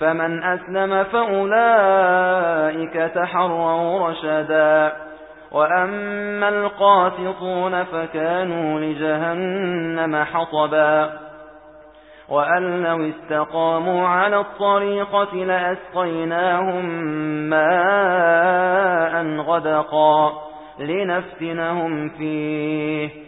فمن أسلم فأولئك تحروا رشدا. وأما القاسطون فكانوا لجهنم حطبا. وأن لو استقاموا على الطريقة لأسقيناهم ماء غدقا لنفتنهم فيه.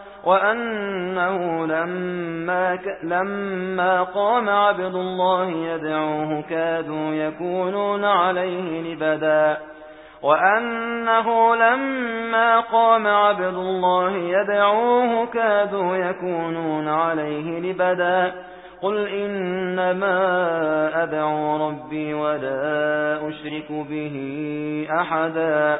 وأنه لما. لما قام عبد الله يدعوه كادوا يكونون عليه لبدا وأنه لما قام عبد الله يدعوه كادوا يكونون عليه لبدا قل إنما أدعو ربي ولا أشرك به أحدا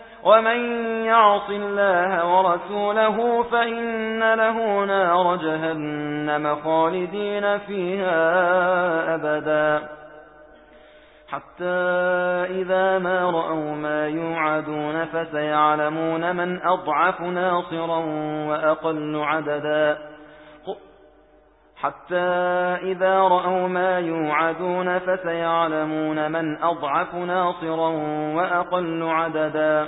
ومن يعص الله ورسوله فإن له نار جهنم خالدين فيها أبدا حتى إذا ما رأوا ما يوعدون فسيعلمون من أضعف ناصرا وأقل عددا حتى إذا رأوا ما يوعدون فسيعلمون من أضعف ناصرا وأقل عددا